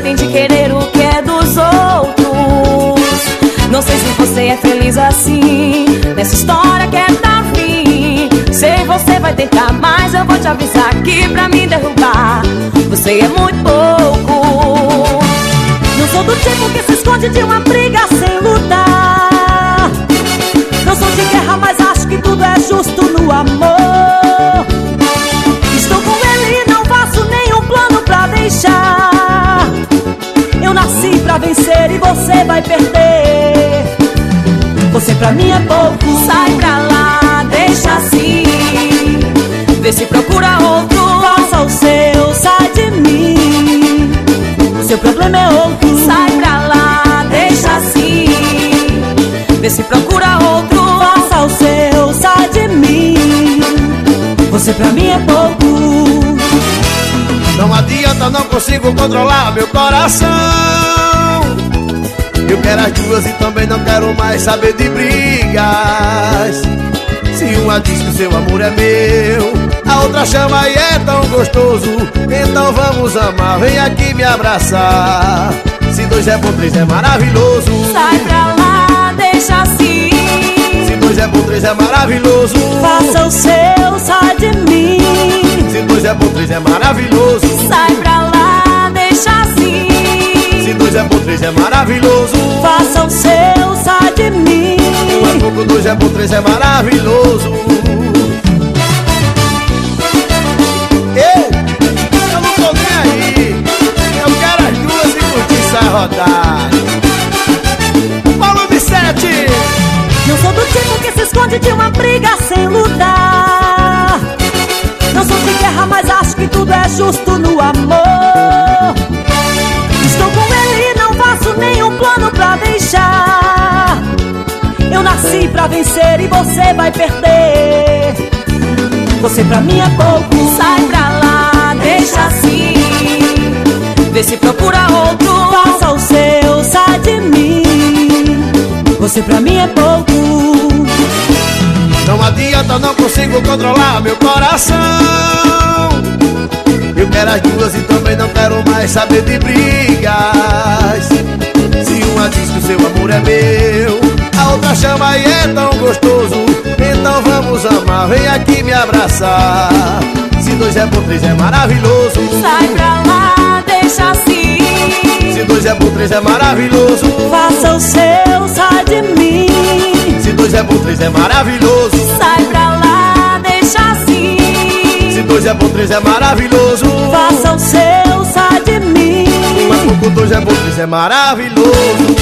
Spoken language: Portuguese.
tem de querer o que é dos outros. Não sei se você é feliz assim. Nessa história que é da fim. Sei você vai tentar, mas eu vou te avisar que pra me derrubar, você é muito pouco. Não sou do tipo que se esconde de uma briga sem lutar. Não sou de guerra, mas acho que tudo é justo pra mim é pouco. Sai pra lá, deixa assim. Vê se procura outro. Faça o seu, sai de mim. Seu problema é outro. Sai pra lá, deixa assim. Vê se procura outro. Faça o seu, sai de mim. Você pra mim é pouco. Não adianta, não consigo controlar meu coração. Quero as duas e também não quero mais saber de brigas. Se uma diz que o seu amor é meu, a outra chama e é tão gostoso. Então vamos amar, vem aqui me abraçar. Se dois é bom, três é maravilhoso. Sai pra lá, deixa assim. Se dois é bom, três é maravilhoso. Faça o seu, sai de mim. Se dois é bom, três é maravilhoso. Sai pra 3 é maravilhoso. Faça o seu, sai de mim. Um é pouco, dois é bom, três é maravilhoso. Eu, eu não tô nem aí. Eu quero as duas e curtir essa rodar. Volume 7. Não sou do tipo que se esconde de uma briga sem lutar. Não sou de guerra, mas acho que tudo é justo no amor. Pra vencer e você vai perder. Você pra mim é pouco. Sai pra lá, deixa assim. Vê se procura outro. Faça o seu, sai de mim. Você pra mim é pouco. Não adianta, não consigo controlar meu coração. Eu quero as duas e também não quero mais saber de brigas. Se uma diz que o seu amor é meu, outra chama e é tão gostoso. Então vamos amar, vem aqui me abraçar. Se dois é bom, três é maravilhoso. Sai pra lá, deixa assim. Se dois é bom, três é maravilhoso. Faça o seu, sai de mim. Se dois é bom, três é maravilhoso. Sai pra lá, deixa assim. Se dois é bom, três é maravilhoso. Faça o seu, sai de mim. É pouco, dois é bom, três é maravilhoso.